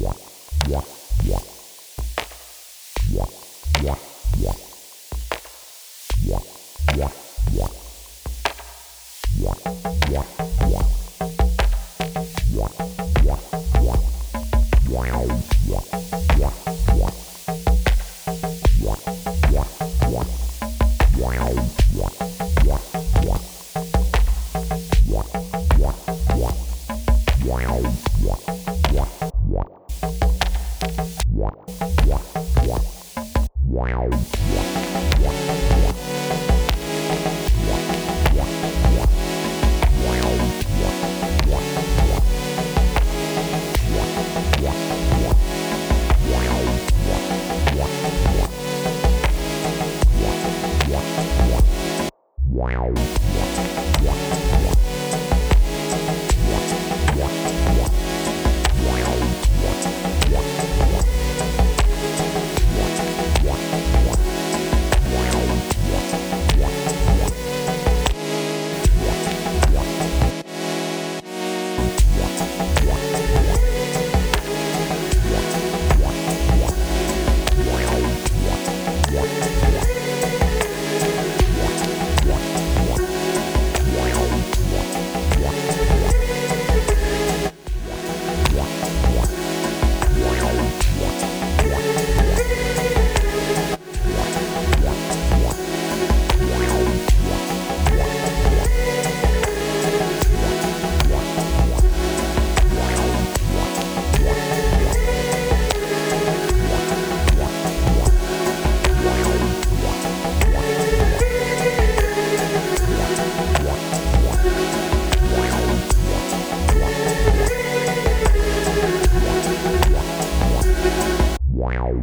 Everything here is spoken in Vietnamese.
Wow. Wow. Bye. Wow.